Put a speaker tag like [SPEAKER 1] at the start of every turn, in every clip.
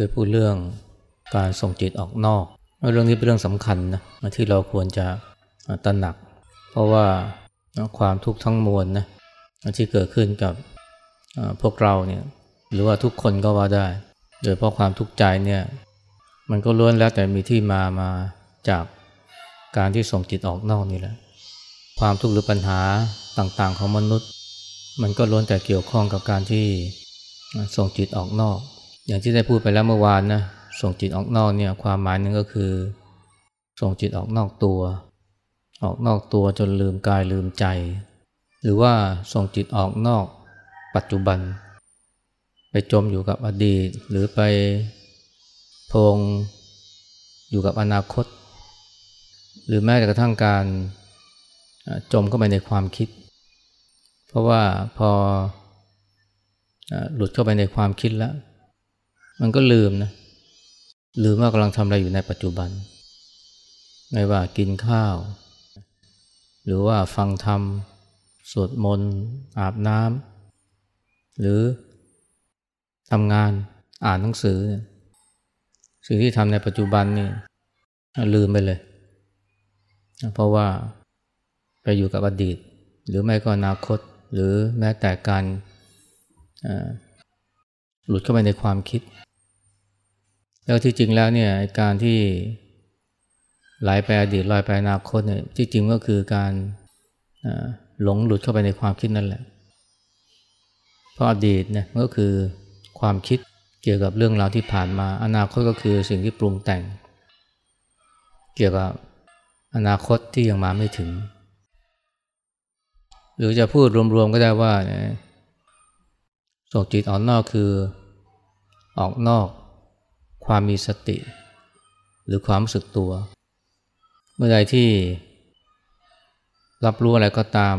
[SPEAKER 1] ด้พูดเรื่องการส่งจิตออกนอก เรื่องนี้เป็นเรื่องสำคัญนะที่เราควรจะตระหนัก เพราะว่าความทุกข์ทั้งมวลนะที่เกิดขึ้นกับพวกเราเนี่ยหรือว่าทุกคนก็ว่าได้ โดยเพราะความทุกข์ใจเนี่ยมันก็ล้วนแล้วแต่มีที่มามาจากการที่ส่งจิตออกนอกนี่แหละความทุกข์หรือปัญหาต่างๆของมนุษย์ มันก็ล้วนแต่เกี่ยวข้องกับการที่ส่งจิตออกนอก อย่างที่ได้พูดไปแล้วเมื่อวานนะส่งจิตออกนอกเนี่ยความหมายหนึ่งก็คือ ส่งจิตออกนอกตัว ออกนอกตัวจนลืมกายลืมใจ หรือว่าส่งจิตออกนอกปัจจุบัน ไปจมอยู่กับอดีต หรือไปพงอยู่กับอนาคต หรือแม้กระทั่งการจมเข้าไปในความคิด เพราะว่าพอหลุดเข้าไปในความคิดแล้ว มันก็ลืมนะลืมว่ากำลังทำอะไรอยู่ในปัจจุบัน ไม่ว่ากินข้าว หรือว่าฟังธรรมสวดมนต์อาบน้ำหรือทำงานอ่านหนังสือ สิ่งที่ทำในปัจจุบันนี่ลืมไปเลย เพราะว่าไปอยู่กับอดีต หรือไม่ก็อนาคต หรือแม้แต่การหลุดเข้าไปในความคิด แล้วที่จริงแล้วเนี่ยการที่ไหลไปอดีตลอยไปอนาคตเนี่ยที่จริงก็คือการหลงหลุดเข้าไปในความคิดนั่นแหละ เพราะอดีตเนี่ยก็คือความคิดเกี่ยวกับเรื่องราวที่ผ่านมา อนาคตก็คือสิ่งที่ปรุงแต่ง เกี่ยวกับอนาคตที่ยังมาไม่ถึง หรือจะพูดรวมๆก็ได้ว่าส่งจิตออกนอกคือออกนอก ความมีสติ หรือความรู้สึกตัว เมื่อใดที่รับรู้อะไรก็ตาม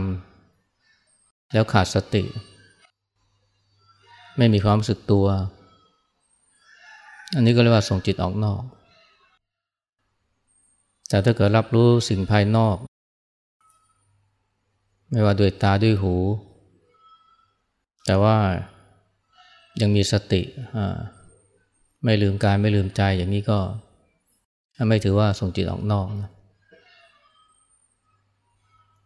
[SPEAKER 1] แล้วขาดสติ ไม่มีความรู้สึกตัว อันนี้ก็เรียกว่าส่งจิตออกนอก แต่ถ้าเกิดรับรู้สิ่งภายนอก ไม่ว่าด้วยตาด้วยหู แต่ว่ายังมีสติอะ ไม่ลืมกายไม่ลืมใจอย่างนี้ก็ ไม่ถือว่าส่งจิตออกนอกนะ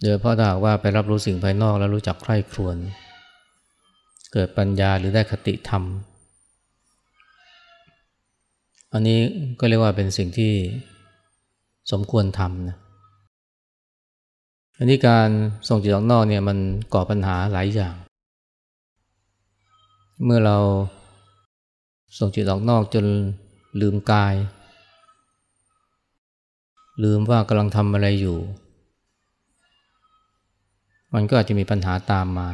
[SPEAKER 1] โดยเพราะถ้าหากว่าไปรับรู้สิ่งภายนอกแล้วรู้จักใคร่ครวญเกิดปัญญาหรือได้คติธรรม อันนี้ก็เรียกว่าเป็นสิ่งที่สมควรทำนะอันนี้การส่งจิตออกนอกเนี่ยมันก่อปัญหาหลายอย่าง เมื่อเรา ส่งจิตออกนอกจนลืมกาย ลืมว่ากำลังทำอะไรอยู่ มันก็อาจจะมีปัญหาตามมา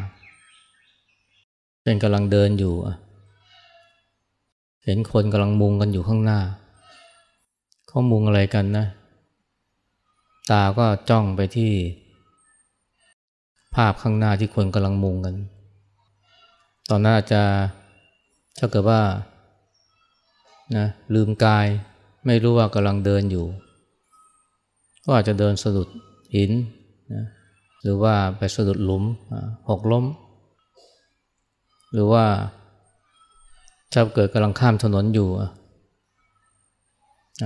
[SPEAKER 1] เป็นกำลังเดินอยู่ เห็นคนกำลังมุงกันอยู่ข้างหน้า เขามุงอะไรกันนะ ตาก็จ้องไปที่ ภาพข้างหน้าที่คนกำลังมุงกัน ตอนนั้นอาจจะถ้าเกิดว่า นะลืมกายไม่รู้ว่ากำลังเดินอยู่ ก็อาจจะเดินสะดุดหินนะหรือว่าไปสะดุดหลุมหกล้ม หรือว่าถ้าเกิดกำลังข้ามถนนอยู่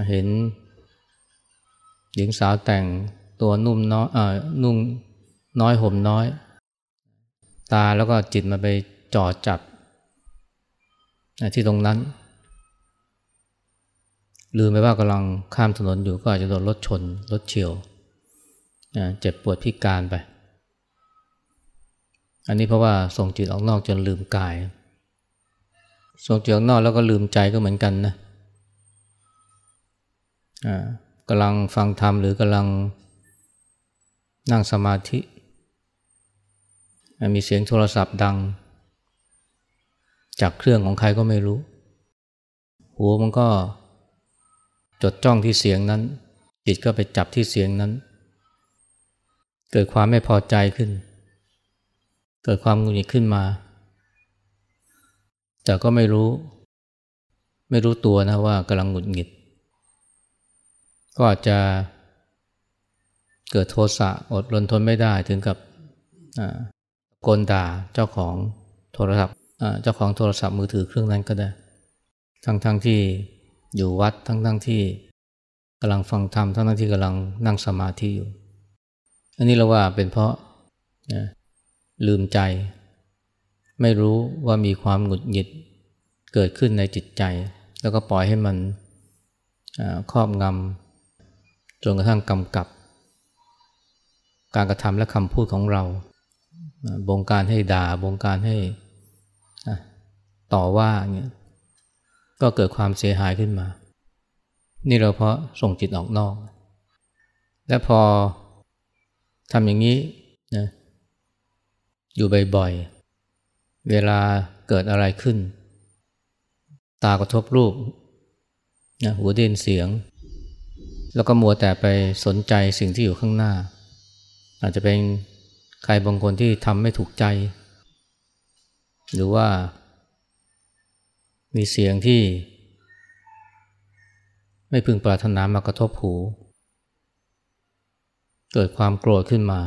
[SPEAKER 1] เห็น หญิงสาวแต่งตัวนุ่มน้อยนุ่งน้อยห่มน้อย ตาแล้วก็จิตมาไปจอดจับที่ตรงนั้น ลืมไปว่ากำลังข้ามถนนอยู่ก็อาจจะโดนรถชนรถเฉียวเจ็บปวดพิการไป อันนี้เพราะว่าส่งจิตออกนอกจนลืมกาย ส่งจิตออกนอกแล้วก็ลืมใจก็เหมือนกันนะกำลังฟังธรรมหรือกำลังนั่งสมาธิ มีเสียงโทรศัพท์ดัง จากเครื่องของใครก็ไม่รู้หูมันก็ จดจ้องที่เสียงนั้น จิตก็ไปจับที่เสียงนั้น เกิดความไม่พอใจขึ้น เกิดความงุนงิดขึ้นมา แต่ก็ไม่รู้ ไม่รู้ตัวนะว่ากำลังหงุดหงิด ก็อาจจะเกิดโทสะอดรนทนไม่ได้ถึงกับโกนด่าเจ้าของโทรศัพท์เจ้าของโทรศัพท์มือถือเครื่องนั้นก็ได้ ทั้งๆทที่ อยู่วัดทั้งๆทที่กำลังฟังธรรมทั้งๆทที่กำลังนั่งสมาธิอยู่ อันนี้เราว่าเป็นเพราะนะลืมใจ ไม่รู้ว่ามีความหงุดหงิดเกิดขึ้นในจิตใจ แล้วก็ปล่อยให้มันครอบงำจนกระทั่งกำกับ การกระทำและคำพูดของเรา บงการให้ด่า บงการให้ต่อว่าเงี้ย ก็เกิดความเสียหายขึ้นมา นี่เราเพราะส่งจิตออกนอก และพอทำอย่างนี้นะอยู่บ่อยๆ เวลาเกิดอะไรขึ้น ตากระทบรูปนะหูได้ยินเสียง แล้วก็มัวแต่ไปสนใจสิ่งที่อยู่ข้างหน้า อาจจะเป็นใครบางคนที่ทำไม่ถูกใจ หรือว่า มีเสียงที่ ไม่พึงปรารถนามากระทบหู เกิดความโกรธขึ้นมา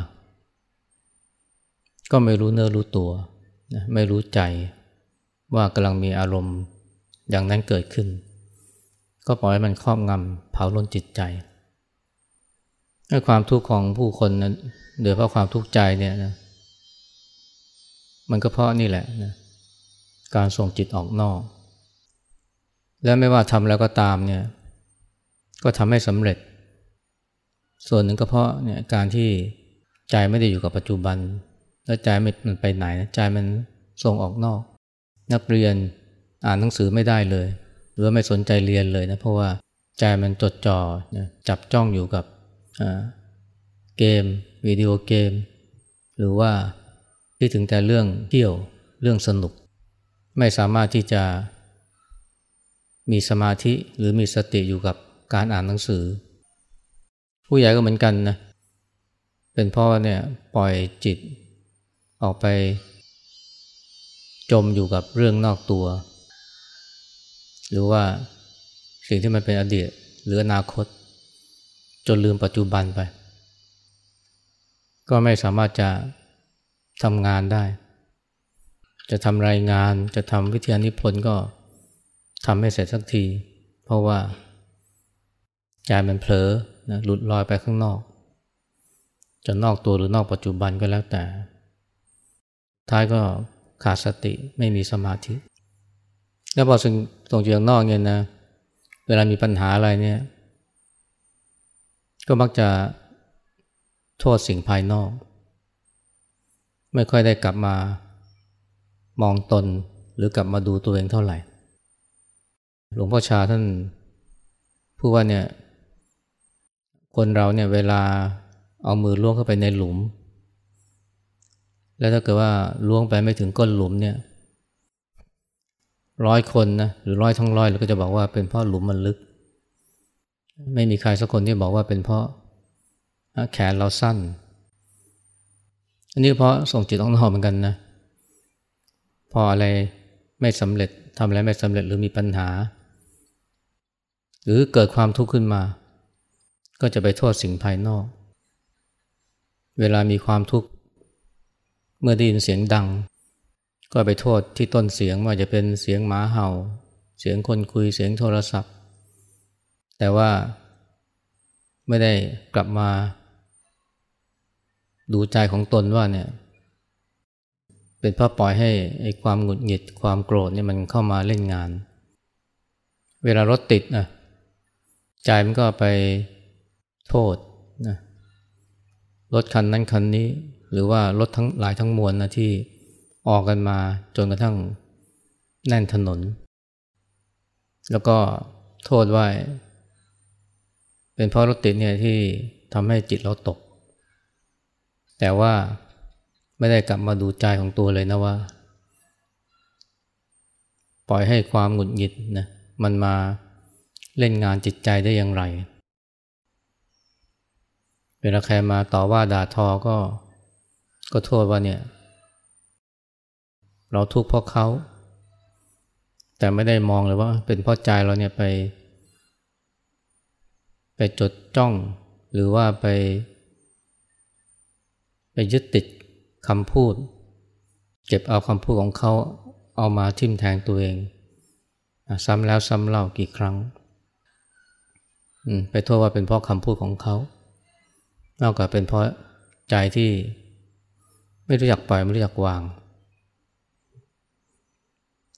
[SPEAKER 1] ก็ไม่รู้เนื้อรู้ตัว ไม่รู้ใจว่ากำลังมีอารมณ์อย่างนั้นเกิดขึ้น ก็ปล่อยให้มันครอบงำเผาล้นจิตใจให้ความทุกข์ของผู้คนนะโดยเพราะความทุกข์ใจเนี่ยนะมันก็เพราะนี่แหละนะการส่งจิตออกนอก และไม่ว่าทำแล้วก็ตามเนี่ยก็ทำให้สำเร็จ ส่วนหนึ่งก็เพราะเนี่ยการที่ใจไม่ได้อยู่กับปัจจุบัน แล้วใจมันไปไหนใจมันส่งออกนอก นักเรียนอ่านหนังสือไม่ได้เลย หรือไม่สนใจเรียนเลยนะเพราะว่าใจมันจดจ่อจับจ้องอยู่กับเกมวิดีโอเกม หรือว่าที่ถึงแต่เรื่องเที่ยวเรื่องสนุก ไม่สามารถที่จะ มีสมาธิหรือมีสติอยู่กับการอ่านหนังสือ ผู้ใหญ่ก็เหมือนกันนะเป็นพราะเนี่ยปล่อยจิตออกไป จมอยู่กับเรื่องนอกตัว หรือว่าสิ่งที่มันเป็นอดีตหรืออนาคต จนลืมปัจจุบันไป ก็ไม่สามารถจะทำงานได้ จะทำรายงานจะทำวิทยานิพนธ์ก็ ทำไม่เสร็จสักที เพราะว่าใจมันเผลอนะหลุดลอยไปข้างนอก จะนอกตัวหรือนอกปัจจุบันก็แล้วแต่ ท้ายก็ขาดสติไม่มีสมาธิ แล้วพอส่งส่งจากนอกเนี่ยนะ เวลามีปัญหาอะไรเนี่ย ก็มักจะโทษสิ่งภายนอก ไม่ค่อยได้กลับมามองตนหรือกลับมาดูตัวเองเท่าไหร่ หลวงพ่อชาท่านพูดว่าเนี่ย คนเราเนี่ยเวลาเอามือล้วงเข้าไปในหลุม แล้วถ้าเกิดว่าล้วงไปไม่ถึงก้นหลุมเนี่ยร้อยคนนะหรือร้อยทั้งร้อยเราก็จะบอกว่าเป็นเพราะหลุมมันลึก ไม่มีใครสักคนที่บอกว่าเป็นเพราะแขนเราสั้น อันนี้เพราะส่งจิตต้องนอกเหมือนกันนะ พออะไรไม่สำเร็จทำอะไรไม่สำเร็จหรือมีปัญหา หรือเกิดความทุกข์ขึ้นมา ก็จะไปโทษสิ่งภายนอก เวลามีความทุกข์เมื่อได้ยินเสียงดัง ก็ไปโทษที่ต้นเสียงว่าจะเป็นเสียงหมาเห่า เสียงคนคุยเสียงโทรศัพท์ แต่ว่าไม่ได้กลับมา ดูใจของตนว่าเนี่ยเป็นเพราะปล่อยให้ไอ้ความหงุดหงิดความโกรธเนี่ยมันเข้ามาเล่นงาน เวลารถติดนะ ใจมันก็ไปโทษนะรถคันนั้นคันนี้ หรือว่ารถทั้งหลายทั้งมวลนะที่ออกกันมาจนกระทั่งแน่นถนน แล้วก็โทษว่าเป็นเพราะรถติดเนี่ยที่ทำให้จิตเราตก แต่ว่าไม่ได้กลับมาดูใจของตัวเลยนะว่า ปล่อยให้ความหงุดหงิดนะมันมา เล่นงานจิตใจได้อย่างไร เวลาใครมาต่อว่าด่าทอก็ ก็โทษว่าเนี่ย เราทุกข์เพราะเขา แต่ไม่ได้มองเลยว่า เป็นเพราะใจเราเนี่ยไป ไปจดจ้อง หรือว่าไป ไปยึดติดคำพูด เก็บเอาคำพูดของเขาเอามาทิ่มแทงตัวเอง ซ้ำแล้วซ้ำเล่ากี่ครั้ง ไปโทษว่าเป็นเพราะคำพูดของเขานอกจากเป็นเพราะใจที่ไม่รู้จักปล่อยไม่รู้จักวาง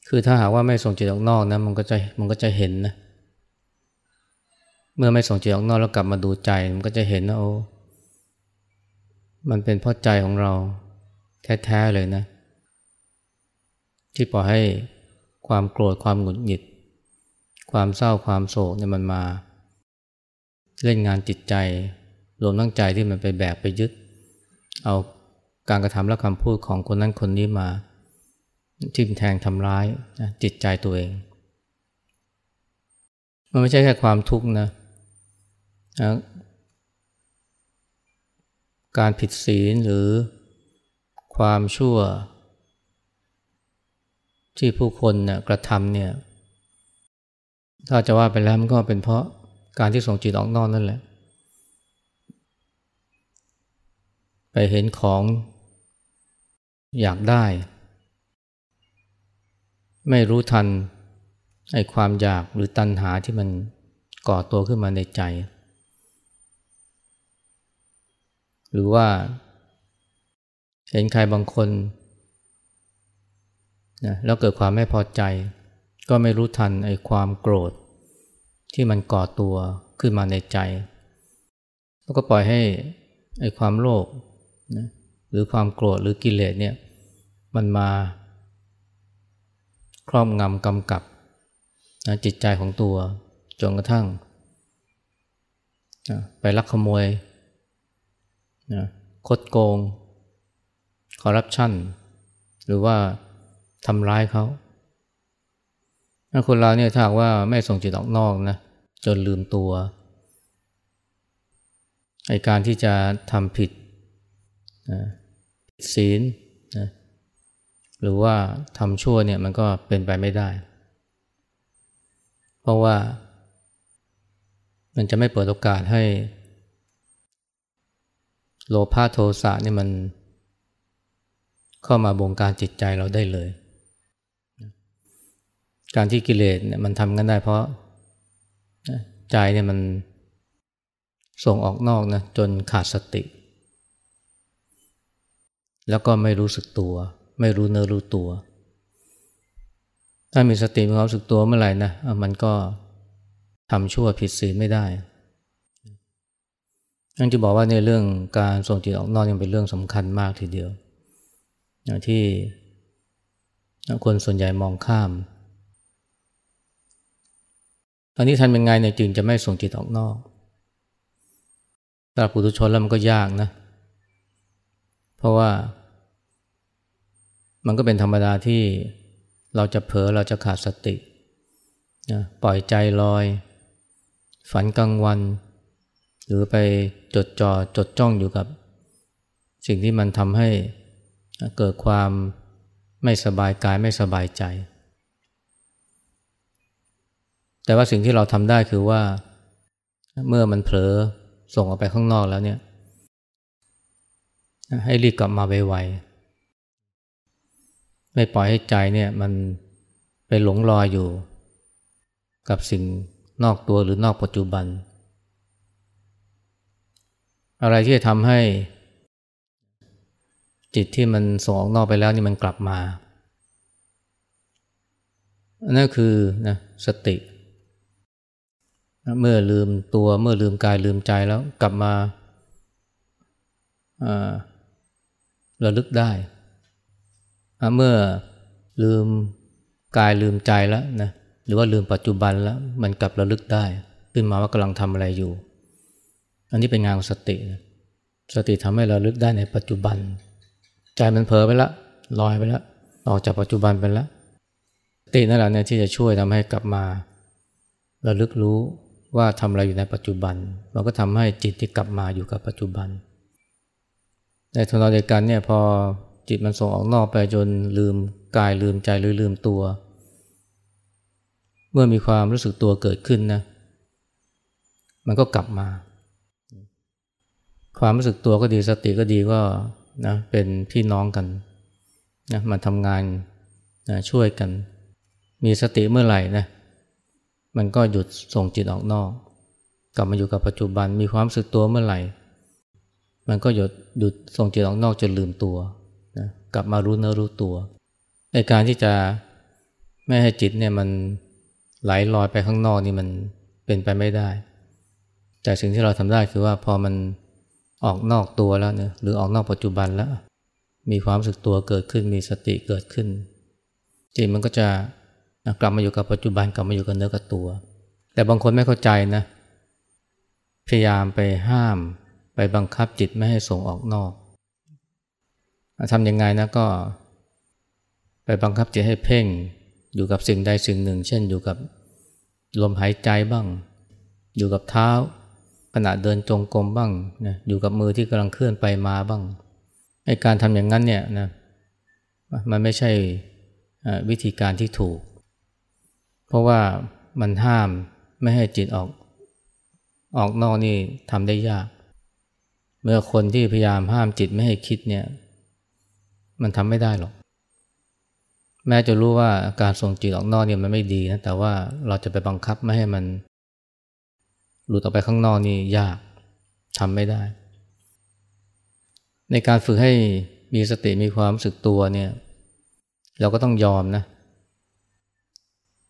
[SPEAKER 1] คือถ้าหากว่าไม่ส่งจิตออกนอกนะมันก็จะมันก็จะเห็นนะ เมื่อไม่ส่งจิตออกนอกแล้วกลับมาดูใจมันก็จะเห็นนะโอ้มันเป็นเพราะใจของเราแท้ๆเลยนะ ที่ปล่อยให้ความโกรธความหงุดหงิด ความเศร้าความโศกเนี่ยมันมา เล่นงานจิตใจ รวมทั้งใจที่มันไปแบกไปยึด เอาการกระทำและคำพูดของคนนั้นคนนี้มาทิ่มแทงทำร้ายจิตใจตัวเอง มันไม่ใช่แค่ความทุกข์นะการผิดศีลหรือความชั่ว ที่ผู้คนนี่ยกระทำเนี่ย ถ้าจะว่าไปแล้วมันก็เป็นเพราะ การที่ส่งจิตออกนอกนั่นแหละ ไปเห็นของอยากได้ ไม่รู้ทันไอ้ความอยากหรือตัณหาที่มันก่อตัวขึ้นมาในใจ หรือว่า เห็นใครบางคนนะแล้วเกิดความไม่พอใจ ก็ไม่รู้ทันไอ้ความโกรธ ที่มันก่อตัวขึ้นมาในใจ แล้วก็ปล่อยให้ไอ้ความโลภนะหรือความโกรธหรือกิเลสเนี่ยมันมาครอบงำกำกับนะจิตใจของตัวจนกระทั่งนะไปลักขโมยนะคดโกง คอร์รัปชัน หรือว่าทำร้ายเขา ถ้าคนเราเนี่ยถ้าว่าไม่ส่งจิตออกนอกนะจนลืมตัวไอการที่จะทำผิดนะผิดศีลนะหรือว่าทำชั่วเนี่ยมันก็เป็นไปไม่ได้ เพราะว่า มันจะไม่เปิดโอกาสให้ โลภะโทสะนี่มันเข้ามาบงการจิตใจเราได้เลย การที่กิเลสเนี่ยมันทำกันได้เพราะใจเนี่ยมันส่งออกนอกนะจนขาดสติ แล้วก็ไม่รู้สึกตัว ไม่รู้เนื้อรู้ตัว ถ้ามีสติมีความรู้สึกตัวเมื่อไหร่นะมันก็ทำชั่วผิดศีลไม่ได้ยังจะบอกว่าในเรื่องการส่งจิตออกนอกยังเป็นเรื่องสำคัญมากทีเดียวที่คนส่วนใหญ่มองข้าม อนนี้ท่านเป็นไงเนี่ยจึงจะไม่ส่งจิตออกนอกสำหรับปุถุชนแล้วมันก็ยากนะ เพราะว่ามันก็เป็นธรรมดาที่เราจะเผลอเราจะขาดสตินะปล่อยใจลอย ฝันกลางวัน หรือไปจดจ่อจดจ้องอยู่กับ สิ่งที่มันทำให้เกิดความไม่สบายกายไม่สบายใจ แต่ว่าสิ่งที่เราทำได้คือว่า เมื่อมันเผลอส่งออกไปข้างนอกแล้วเนี่ย ให้รีบกลับมาไวๆไม่ปล่อยให้ใจเนี่ยมันไปหลงลอยอยู่ กับสิ่งนอกตัวหรือนอกปัจจุบัน อะไรที่จะทำให้ จิตที่มันส่งออกนอกไปแล้วนี่มันกลับมา นั่นคือนะสติ เมื่อลืมตัวเมื่อลืมกายลืมใจแล้วกลับมาระลึกได้ เมื่อลืมกายลืมใจแล้วนะหรือว่าลืมปัจจุบันแล้วมันกลับระลึกได้ ขึ้นมาว่ากำลังทำอะไรอยู่ อันนี้เป็นงานของสตินะสติทำให้เราลึกได้ในปัจจุบัน ใจมันเผลอไปแล้วลอยไปแล้วออกจากปัจจุบันไปแล้วสตินั่นแหละเนี่ยที่จะช่วยทำให้กลับมาระลึกรู้ ว่าทำอะไรอยู่ในปัจจุบัน มันก็ทำให้จิตที่กลับมาอยู่กับปัจจุบัน ในทนเดียวกันเนี่ยพอจิตมันส่งออกนอกไปจนลืมกายลืมใจหรือลืมตัว เมื่อมีความรู้สึกตัวเกิดขึ้นนะ มันก็กลับมา ความรู้สึกตัวก็ดีสติก็ดีก็นะเป็นพี่น้องกันนะมาทำงานนะช่วยกัน มีสติเมื่อไหร่นะ มันก็หยุดส่งจิตออกนอก กลับมาอยู่กับปัจจุบันมีความสึกตัวเมื่อไหร่ มันก็หยุดหยุดส่งจิตออกนอกจนลืมตัวนะกลับมารู้เนื้อรู้ตัวในการที่จะไม่ให้จิตเนี่ยมันไหลลอยไปข้างนอกนี่มันเป็นไปไม่ได้ แต่สิ่งที่เราทำได้คือว่าพอมันออกนอกตัวแล้วเนี่ยหรือออกนอกปัจจุบันแล้ว มีความสึกตัวเกิดขึ้นมีสติเกิดขึ้นจิตมันก็จะ กลับมาอยู่กับปัจจุบันกลับมาอยู่กับเนื้อกับตัว แต่บางคนไม่เข้าใจนะ พยายามไปห้ามไปบังคับจิตไม่ให้ส่งออกนอกทำยังไงนะก็ไปบังคับจิตให้เพ่งอยู่กับสิ่งใดสิ่งหนึ่ง เช่นอยู่กับลมหายใจบ้าง อยู่กับเท้า ขณะเดินจงกรมบ้างนะอยู่กับมือที่กำลังเคลื่อนไปมาบ้างไอการทำอย่างนั้นเนี่ยนะมันไม่ใช่วิธีการที่ถูก เพราะว่ามันห้ามไม่ให้จิตออก ออกนอกนี่ทำได้ยาก เมื่อคนที่พยายามห้ามจิตไม่ให้คิดเนี่ย มันทำไม่ได้หรอก แม้จะรู้ว่าการส่งจิตออกนอกเนี่ยมันไม่ดีนะแต่ว่าเราจะไปบังคับไม่ให้มัน หลุดออกไปข้างนอกนี่ยากทำไม่ได้ ในการฝึกให้มีสติมีความรู้สึกตัวเนี่ย เราก็ต้องยอมนะ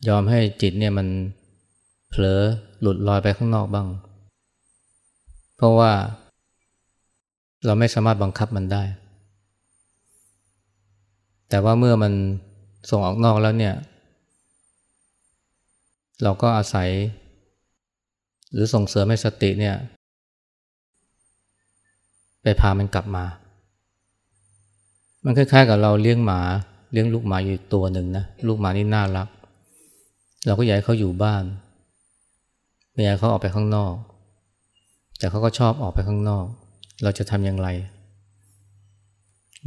[SPEAKER 1] ยอมให้จิตเนี่ยมันเผลอหลุดลอยไปข้างนอกบ้าง เพราะว่าเราไม่สามารถบังคับมันได้ แต่ว่าเมื่อมันส่งออกนอกแล้วเนี่ย เราก็อาศัย หรือส่งเสริมให้สติเนี่ย ไปพามันกลับมา มันคล้ายๆกับเราเลี้ยงหมา เลี้ยงลูกหมาอยู่ตัวหนึ่งนะ ลูกหมานี่น่ารัก เราก็อยากให้เขาอยู่บ้านไม่อยากเขาออกไปข้างนอก แต่เขาก็ชอบออกไปข้างนอก เราจะทำอย่างไร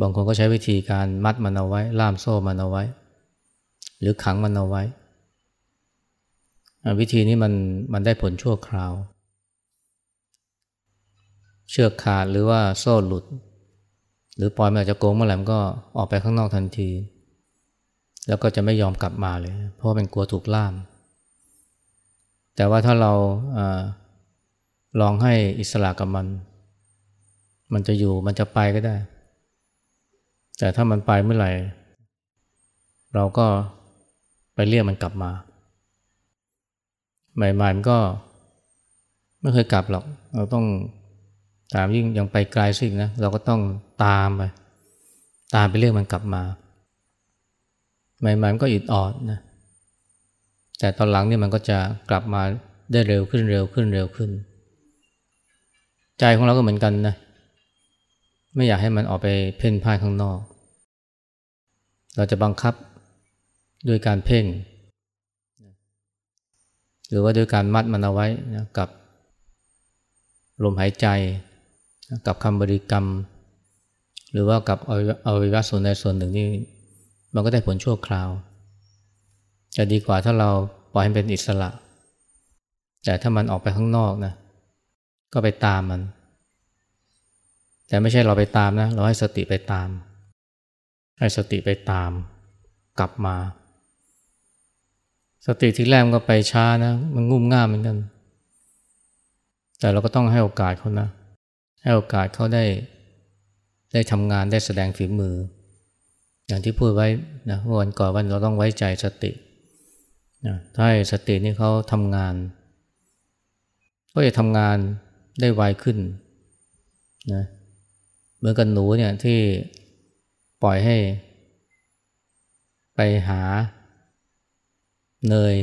[SPEAKER 1] บางคนก็ใช้วิธีการมัดมันเอาไว้ ล่ามโซ่มันเอาไว้ หรือขังมันเอาไว้ วิธีนี้มันมันได้ผลชั่วคราว เชือกขาดหรือว่าโซ่หลุด หรือปล่อยมันอาจจะโกงเมื่อไหร่มันก็ออกไปข้างนอกทันที แล้วก็จะไม่ยอมกลับมาเลย เพราะเป็นกลัวถูกล่าม แต่ว่าถ้าเราอลองให้อิสระกับมัน มันจะอยู่มันจะไปก็ได้ แต่ถ้ามันไปเมื่อไหร่ เราก็ไปเรียกมันกลับมา ใหม่ๆมันก็ไม่เคยกลับหรอก เราต้องตามยิ่งยังไปไกลสิ่งนะ เราก็ต้องตามไป ตามไปเรียกมันกลับมา ใหม่ๆมันก็อิดออดนะแต่ตอนหลังนี่มันก็จะกลับมาได้เร็วขึ้นเร็วขึ้นเร็วขึ้น ใจของเราก็เหมือนกันนะไม่อยากให้มันออกไปเพ่นพ่ายข้างนอก เราจะบังคับด้วยการเพ่ง หรือว่าด้วยการมัดมันเอาไว้นะกับลมหายใจกับคำบริกรรม หรือว่ากับอวัยวะส่วนใดส่วนหนึ่งนี่ มันก็ได้ผลชั่วคราว จะดีกว่าถ้าเราปล่อยให้เป็นอิสระ แต่ถ้ามันออกไปข้างนอกนะ ก็ไปตามมัน แต่ไม่ใช่เราไปตามนะ เราให้สติไปตาม ให้สติไปตาม กลับมา สติที่แรกมันก็ไปช้านะ มันงุ่มง่ามเหมือนกัน แต่เราก็ต้องให้โอกาสเขานะ ให้โอกาสเขาได้ได้ทำงานได้แสดงฝีมือ อย่างที่พูดไว้นะวันก่อนวันเราต้องไว้ใจสตินะถ้าสตินี่เขาทำงาน ก็จะทำงานได้ไวขึ้นนะเหมือนกับหนูเนี่ยที่ปล่อยให้ ไปหาเนย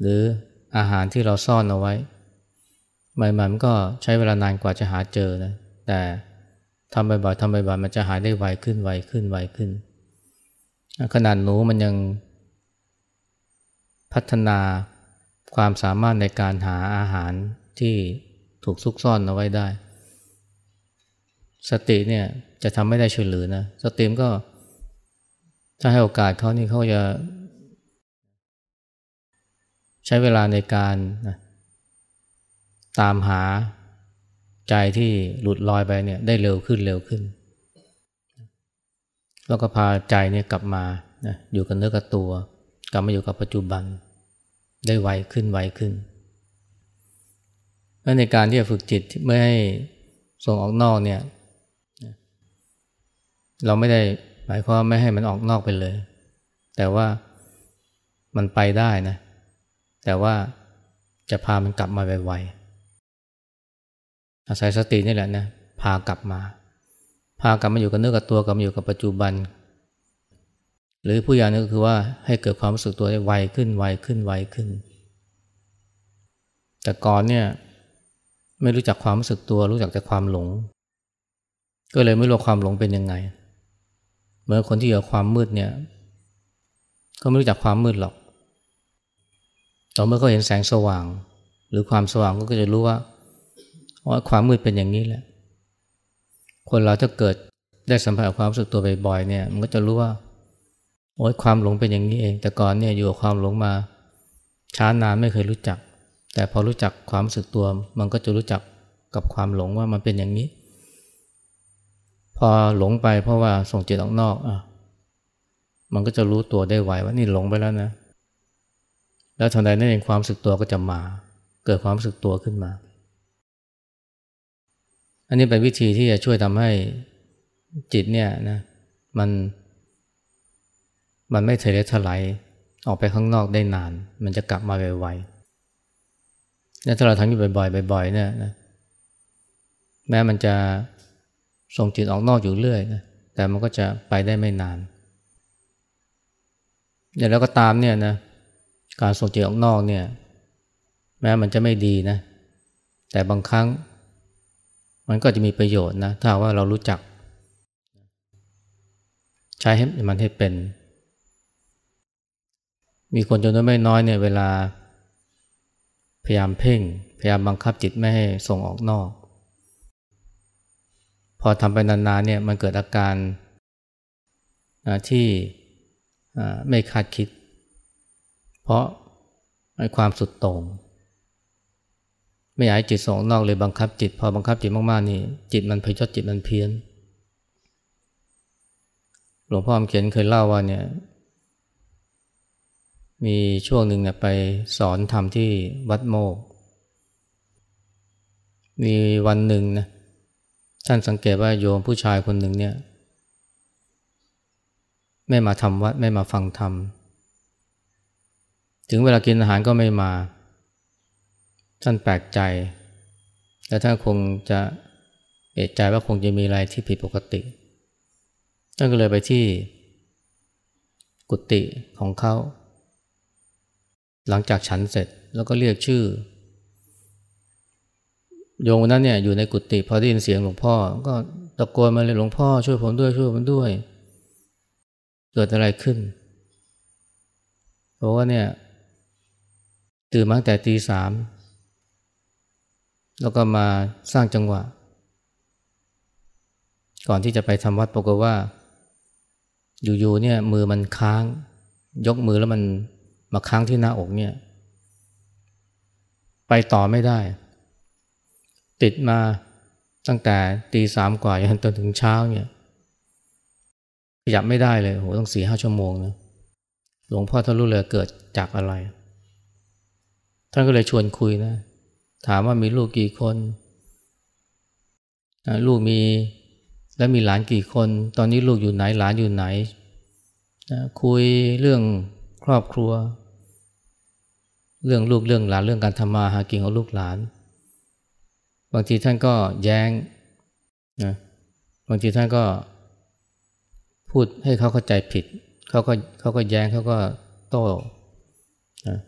[SPEAKER 1] หรืออาหารที่เราซ่อนเอาไว้ใหม่ๆมันก็ใช้เวลานานกว่าจะหาเจอนะแต่ ทำบ่อยๆทำบ่อยๆมันจะหายได้ไวขึ้นไวขึ้นไวขึ้น ขนาดหนูมันยังพัฒนาความสามารถในการหาอาหารที่ถูกซุกซ่อนเอาไว้ได้ สติเนี่ยจะทำไม่ได้ช่วยเหลือนะ สติมก็ถ้าให้โอกาสเขานี่เขาจะ ใช้เวลาในการนะตามหา ใจที่หลุดลอยไปเนี่ยได้เร็วขึ้นเร็วขึ้น แล้วก็พาใจเนี่ยกลับมานะอยู่กับเนื้อกับตัว กลับมาอยู่กับปัจจุบัน ได้ไวขึ้นไวขึ้นและในการที่จะฝึกจิตไม่ให้ส่งออกนอกเนี่ย เราไม่ได้หมายความไม่ให้มันออกนอกไปเลย แต่ว่ามันไปได้นะ แต่ว่าจะพามันกลับมาไวๆ อาศัยสตินี่แหละนะพากลับมา พากลับมาอยู่กับเนื้อกับตัวกลับมาอยู่กับปัจจุบัน หรือผู้อย่างนึงคือว่าให้เกิดความรู้สึกตัวได้ไวขึ้นไวขึ้นไวขึ้น แต่ก่อนเนี่ยไม่รู้จักความรู้สึกตัวรู้จักแต่ความหลง ก็เลยไม่รู้ความหลงเป็นยังไง เมื่อคนที่อยู่ความมืดเนี่ย ก็ไม่รู้จักความมืดหรอกต่อเมื่อเขาเห็นแสงสว่าง หรือความสว่างก็จะรู้ว่า ความมืดเป็นอย่างนี้แหละ คนเราถ้าเกิดได้สัมผัสความรู้สึกตัวบ่อยๆเนี่ย มันก็จะรู้ว่า โอ้ยความหลงเป็นอย่างนี้เอง แต่ก่อนเนี่ยอยู่กับความหลงมา ช้านานไม่เคยรู้จัก แต่พอรู้จักความรู้สึกตัว มันก็จะรู้จักกับความหลงว่ามันเป็นอย่างนี้ พอหลงไปเพราะว่าส่งจิตออกนอกอะมันก็จะรู้ตัวได้ไวว่านี่หลงไปแล้วนะ แล้วทันใดนั่นเองความสึกตัวก็จะมา เกิดความสึกตัวขึ้นมา อันนี้เป็นวิธีที่จะช่วยทำให้จิตเนี่ยนะมัน มันไม่เทเลทลายออกไปข้างนอกได้นาน มันจะกลับมาไวๆเนี่ถ้าเราทำอยู่บ่อยๆบ่อย ๆ เนี่ยนะแม้มันจะส่งจิตออกนอกอยู่เรื่อยนะแต่มันก็จะไปได้ไม่นานอย่างแล้วก็ตามเนี่ยนะการส่งจิตออกนอกเนี่ย แม้มันจะไม่ดีนะ แต่บางครั้ง มันก็จะมีประโยชน์นะ ถ้าว่าเรารู้จัก ใช้ให้มันให้เป็น มีคนจำนวนไม่น้อยเนี่ยเวลาพยายามเพ่ง พยายามบังคับจิตไม่ให้ส่งออกนอก พอทำไปนานๆเนี่ยมันเกิดอาการที่ไม่คาดคิด เพราะความสุดโต่ง ไม่อยากให้จิตส่งนอกเลยบังคับจิต พอบังคับจิตมากๆนี่จิตมันพยศจิตมันเพี้ยน หลวงพ่อเขียนเคยเล่าว่าเนี่ย มีช่วงหนึ่งเนี่ยไปสอนทำที่วัดโมก มีวันหนึ่งนะท่านสังเกตว่าโยมผู้ชายคนหนึ่งเนี่ย ไม่มาทำวัดไม่มาฟังธรรมถึงเวลากินอาหารก็ไม่มา ท่านแปลกใจ และท่านคงจะเอะใจว่าคงจะมีอะไรที่ผิดปกติ ท่านก็เลยไปที่กุฏิของเขา หลังจากฉันเสร็จแล้วก็เรียกชื่อ โยมนั้นเนี่ยอยู่ในกุฏิพอได้ยินเสียงหลวงพ่อ ก็ตะโกนมาเลยหลวงพ่อช่วยผมด้วยช่วยผมด้วย เกิดอะไรขึ้นเพราะว่าเนี่ยตื่นมาตั้งแต่ตีสาม แล้วก็มาสร้างจังหวะ ก่อนที่จะไปทำวัดปรากฏว่า อยู่ๆเนี่ยมือมันค้าง ยกมือแล้วมันมาค้างที่หน้าอกเนี่ย ไปต่อไม่ได้ ติดมาตั้งแต่ตีสามกว่าจนถึงเช้าเนี่ยขยับไม่ได้เลยโหต้องสี่ห้าชั่วโมงนะหลวงพ่อท่านรู้เลยเกิดจากอะไร ท่านก็เลยชวนคุยนะ ถามว่ามีลูกกี่คน ลูกมีและมีหลานกี่คน ตอนนี้ลูกอยู่ไหนหลานอยู่ไหน คุยเรื่องครอบครัว เรื่องลูกเรื่องหลานเรื่องการทำมาหากินของลูกหลาน บางทีท่านก็แย้งนะบางทีท่านก็พูดให้เขาเข้าใจผิด เขาก็เขาก็แย้งเขาก็โต้นะ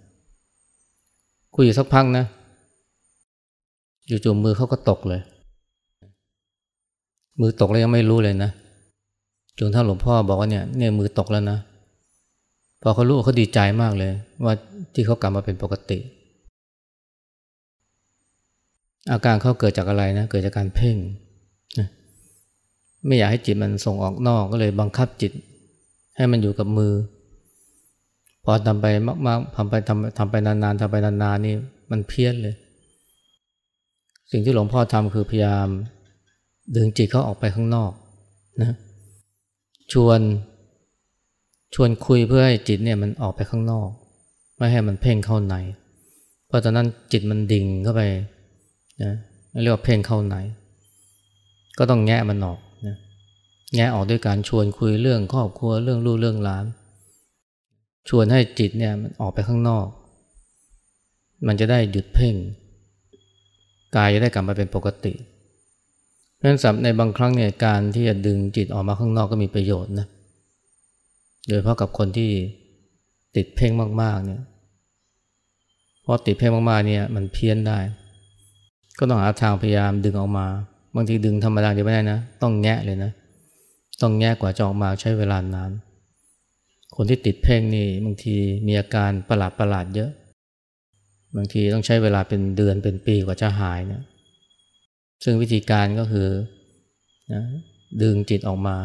[SPEAKER 1] คุยอยู่สักพักนะ จู่ๆมือเขาก็ตกเลย มือตกแล้วยังไม่รู้เลยนะจนท่านหลวงพ่อบอกว่าเนี่ยเนี่ยมือตกแล้วนะพอเขารู้เขาดีใจมากเลย ว่าที่เขากลับมาเป็นปกติ อาการเขาเกิดจากอะไรนะเกิดจากการเพ่งไม่อยากให้จิตมันส่งออกนอกก็เลยบังคับจิต ให้มันอยู่กับมือ พอทำไปมากๆทำไปทำทำไปนานๆทำไปนานๆนี่มันเพี้ยนเลย สิ่งที่หลวงพ่อทำคือพยายามดึงจิตเขาออกไปข้างนอกนะชวนชวนคุยเพื่อให้จิตเนี่ยมันออกไปข้างนอก ไม่ให้มันเพ่งเข้าใน เพราะตอนนั้นจิตมันดิ่งเข้าไปนะเรียกว่าเพ่งเข้าใน ก็ต้องแงะมันออกนะแงะออกด้วยการชวนคุยเรื่องครอบครัวเรื่องลูกเรื่องหลาน ชวนให้จิตเนี่ยมันออกไปข้างนอก มันจะได้หยุดเพ่ง กายจะได้กลับมาเป็นปกติเพราะฉะนั้นในบางครั้งเนี่ยการที่จะดึงจิตออกมาข้างนอกก็มีประโยชน์นะโดยเฉพาะกับคนที่ติดเพ่งมากๆเนี่ยเพราะติดเพ่งมากๆเนี่ยมันเพี้ยนได้ ก็ต้องหาทางพยายามดึงออกมา บางทีดึงธรรมดาเดียวไม่ได้นะ ต้องแงะเลยนะ ต้องแงะกว่าจะออกมาใช้เวลานาน คนที่ติดเพ่งนี่บางทีมีอาการประหลาดประหลาดเยอะ บางทีต้องใช้เวลาเป็นเดือนเป็นปีกว่าจะหายเนะซึ่งวิธีการก็คือนะดึงจิตออกมา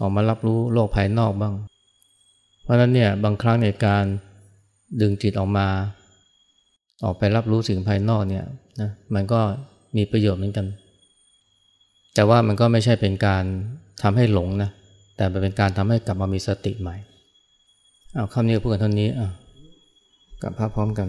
[SPEAKER 1] ออกมารับรู้โลกภายนอกบ้าง เพราะฉะนั้นเนี่ยบางครั้งในการดึงจิตออกมา ออกไปรับรู้สิ่งภายนอกเนี่ยนะมันก็มีประโยชน์เหมือนกัน แต่ว่ามันก็ไม่ใช่เป็นการทำให้หลงนะแต่เป็นการทำให้กลับมามีสติใหม่เอาคำนี้พูดกันเท่านี้อะ กลับภาพพร้อมกัน